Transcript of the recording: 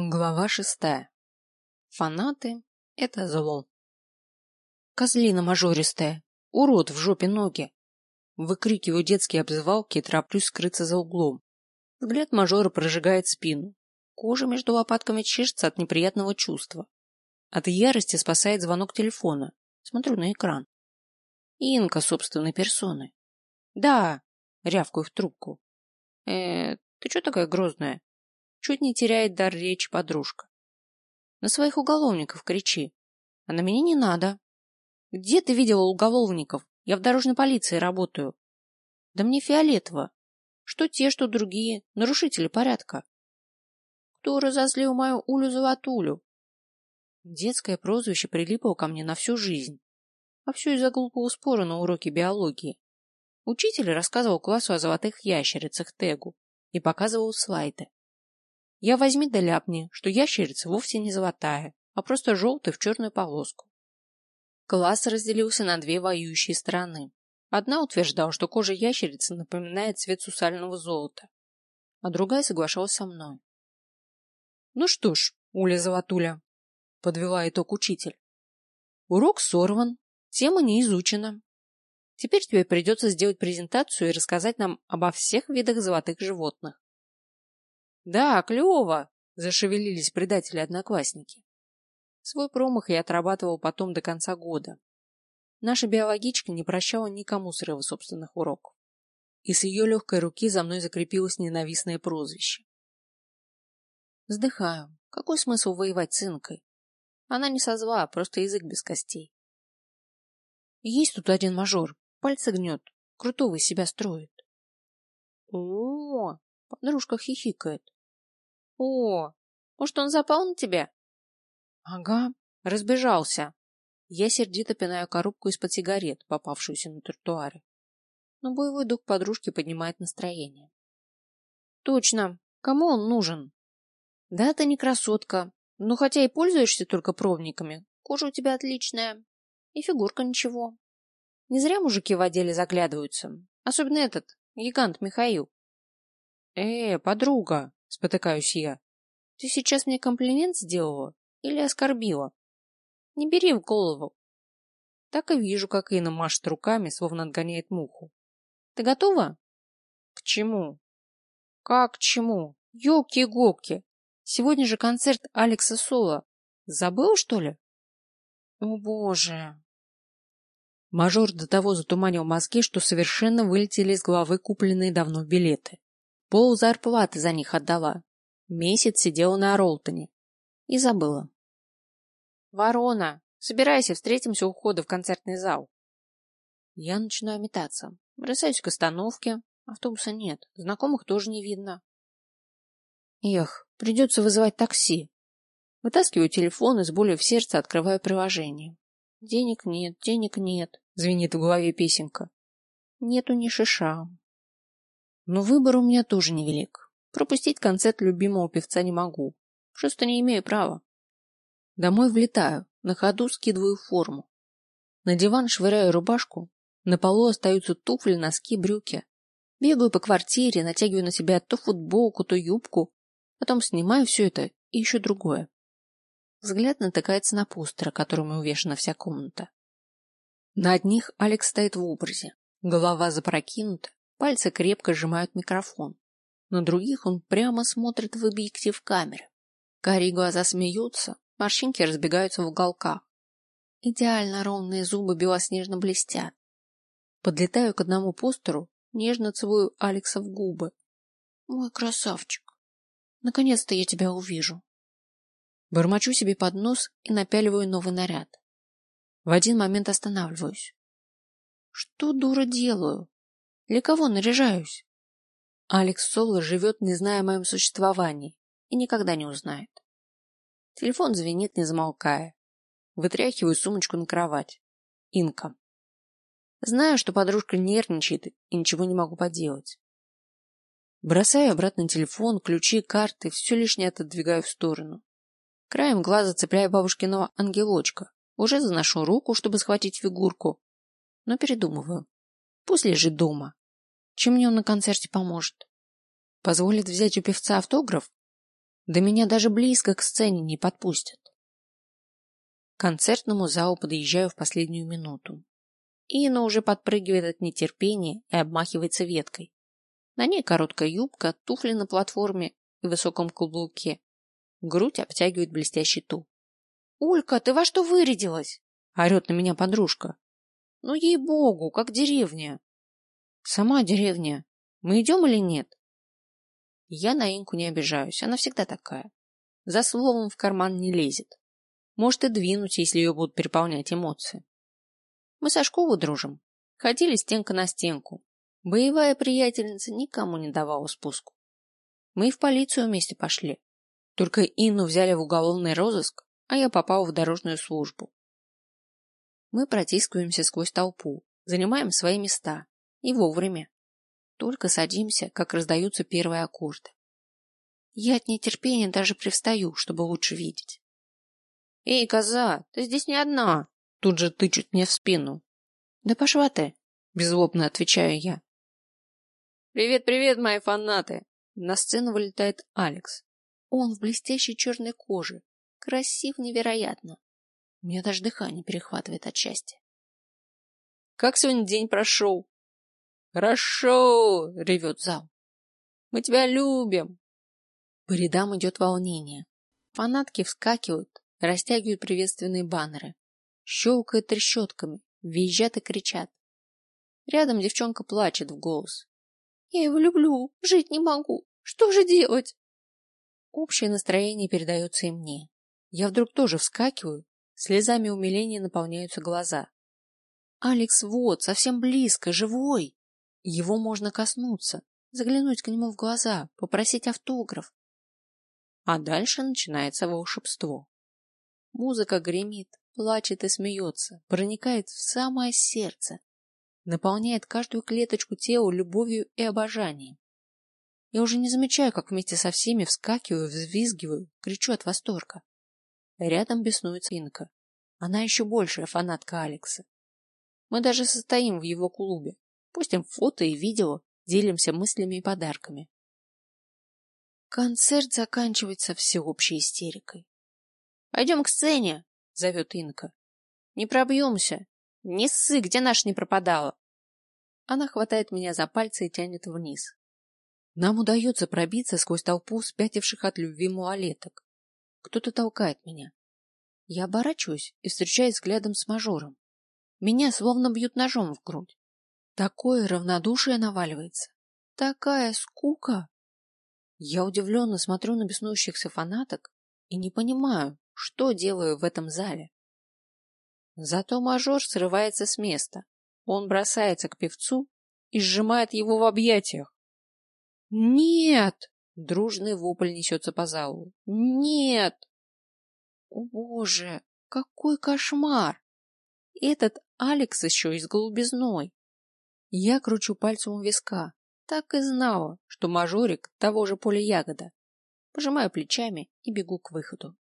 Глава шестая. Фанаты — это зло. Козлина мажористая, урод в жопе ноги. Выкрикиваю детские обзывалки и тороплюсь скрыться за углом. Взгляд мажора прожигает спину. Кожа между лопатками чешется от неприятного чувства. От ярости спасает звонок телефона. Смотрю на экран. Инка собственной персоны. Да, рявкаю в трубку. Э, ты что такая грозная? Чуть не теряет дар речи подружка. На своих уголовников кричи. А на меня не надо. Где ты видела уголовников? Я в дорожной полиции работаю. Да мне фиолетово. Что те, что другие, нарушители порядка. Кто разозлил мою Улю-Золотулю? Детское прозвище прилипло ко мне на всю жизнь. А все из-за глупого спора на уроке биологии. Учитель рассказывал классу о золотых ящерицах Тегу и показывал слайды. Я возьми да ляпни, что ящерица вовсе не золотая, а просто желтая в черную полоску. Класс разделился на две воюющие стороны. Одна утверждала, что кожа ящерицы напоминает цвет сусального золота, а другая соглашалась со мной. Ну что ж, Уля Золотуля, подвела итог учитель. Урок сорван, тема не изучена. Теперь тебе придется сделать презентацию и рассказать нам обо всех видах золотых животных. Да, клево! Зашевелились предатели-одноклассники. Свой промах я отрабатывал потом до конца года. Наша биологичка не прощала никому срыва собственных уроков. И с ее легкой руки за мной закрепилось ненавистное прозвище. Вздыхаю. Какой смысл воевать с инкой? Она не со зла, просто язык без костей. Есть тут один мажор, пальцы гнет, крутого из себя строит. -о подружка хихикает. О, может, он запал на тебя? Ага, разбежался. Я сердито пинаю коробку из-под сигарет, попавшуюся на тротуаре. Но боевой дух подружки поднимает настроение. Точно. Кому он нужен? Да, ты не красотка. Но хотя и пользуешься только пробниками, кожа у тебя отличная. И фигурка ничего. Не зря мужики в отделе заглядываются. Особенно этот, гигант Михаил. Э, подруга, Спотыкаюсь я. Ты сейчас мне комплимент сделала или оскорбила? Не бери в голову. Так и вижу, как Инна машет руками, словно отгоняет муху. Ты готова? К чему? Как к чему? Ёлки-гопки. Сегодня же концерт Алекса Соло. Забыл, что ли? О, боже. Мажор до того затуманил мозги, что совершенно вылетели из головы купленные давно билеты. Пол зарплаты за них отдала. Месяц сидела на Ролтоне. И забыла. Ворона, собирайся, встретимся у входа в концертный зал. Я начинаю метаться. Бросаюсь к остановке. Автобуса нет. Знакомых тоже не видно. Эх, придется вызывать такси. Вытаскиваю телефон и с болью в сердце открываю приложение. Денег нет, денег нет, звенит в голове песенка. Нету ни шиша. Но выбор у меня тоже невелик. Пропустить концерт любимого певца не могу. Просто не имею права. Домой влетаю, на ходу скидываю форму. На диван швыряю рубашку, на полу остаются туфли, носки, брюки. Бегаю по квартире, натягиваю на себя то футболку, то юбку, потом снимаю все это и ищу другое. Взгляд натыкается на постера, которым увешана вся комната. На одних Алекс стоит в образе, голова запрокинута, Пальцы крепко сжимают микрофон. На других он прямо смотрит в объектив камеры. Карие глаза смеются, морщинки разбегаются в уголках. Идеально ровные зубы белоснежно блестят. Подлетаю к одному постеру, нежно целую Алекса в губы. Мой красавчик. Наконец-то я тебя увижу. Бормочу себе под нос и напяливаю новый наряд. В один момент останавливаюсь. Что, дура, делаю? Для кого наряжаюсь? Алекс Соло живет, не зная о моем существовании, и никогда не узнает. Телефон звенит, не замолкая. Вытряхиваю сумочку на кровать. Инка. Знаю, что подружка нервничает и ничего не могу поделать. Бросаю обратно телефон, ключи, карты, все лишнее отодвигаю в сторону. Краем глаза цепляю бабушкиного ангелочка. Уже заношу руку, чтобы схватить фигурку, но передумываю. Пусть лежит дома. Чем мне он на концерте поможет? Позволит взять у певца автограф? Да меня даже близко к сцене не подпустят. К концертному залу подъезжаю в последнюю минуту. Инна уже подпрыгивает от нетерпения и обмахивается веткой. На ней короткая юбка, туфли на платформе и высоком каблуке. Грудь обтягивает блестящий туп. Улька, ты во что вырядилась? Орет на меня подружка. Ну, ей-богу, как деревня. Сама деревня. Мы идем или нет? Я на Инку не обижаюсь, она всегда такая. За словом в карман не лезет. Может и двинуть, если ее будут переполнять эмоции. Мы со школы дружим. Ходили стенка на стенку. Боевая приятельница никому не давала спуску. Мы и в полицию вместе пошли. Только Инну взяли в уголовный розыск, а я попал в дорожную службу. Мы протискиваемся сквозь толпу, занимаем свои места. И вовремя. Только садимся, как раздаются первые аккорды. Я от нетерпения даже привстаю, чтобы лучше видеть. «Эй, коза, ты здесь не одна!» Тут же тычут мне в спину. «Да пошла ты!» — беззлобно отвечаю я. «Привет, привет, мои фанаты!» На сцену вылетает Алекс. Он в блестящей черной коже. Красив невероятно. У меня даже дыхание перехватывает от счастья. «Как сегодня день прошел?» «Хорошо!» — ревет зал. «Мы тебя любим!» По рядам идет волнение. Фанатки вскакивают, растягивают приветственные баннеры, щелкают трещотками, визжат и кричат. Рядом девчонка плачет в голос. «Я его люблю, жить не могу. Что же делать?» Общее настроение передается и мне. Я вдруг тоже вскакиваю, слезами умиления наполняются глаза. Алекс вот, совсем близко, живой. Его можно коснуться, заглянуть к нему в глаза, попросить автограф. А дальше начинается волшебство. Музыка гремит, плачет и смеется, проникает в самое сердце, наполняет каждую клеточку тела любовью и обожанием. Я уже не замечаю, как вместе со всеми вскакиваю, взвизгиваю, кричу от восторга. Рядом беснуется Инка. Она еще большая фанатка Алекса. Мы даже состоим в его клубе. Постим фото и видео, делимся мыслями и подарками. Концерт заканчивается всеобщей истерикой. «Пойдем к сцене!» — зовет Инка. «Не пробьемся! Не ссы, где наш не пропадала!» Она хватает меня за пальцы и тянет вниз. Нам удается пробиться сквозь толпу спятивших от любви малолеток. Кто-то толкает меня. Я оборачиваюсь и встречаюсь взглядом с мажором. Меня словно бьют ножом в грудь. Такое равнодушие наваливается. Такая скука. Я удивленно смотрю на беснующихся фанаток и не понимаю, что делаю в этом зале. Зато мажор срывается с места. Он бросается к певцу и сжимает его в объятиях. «Нет!» — дружный вопль несется по залу. «Нет!» О, боже, какой кошмар! Этот Алекс еще и с голубизной. Я кручу пальцем у виска. Так и знала, что мажорик того же поля ягода. Пожимаю плечами и бегу к выходу.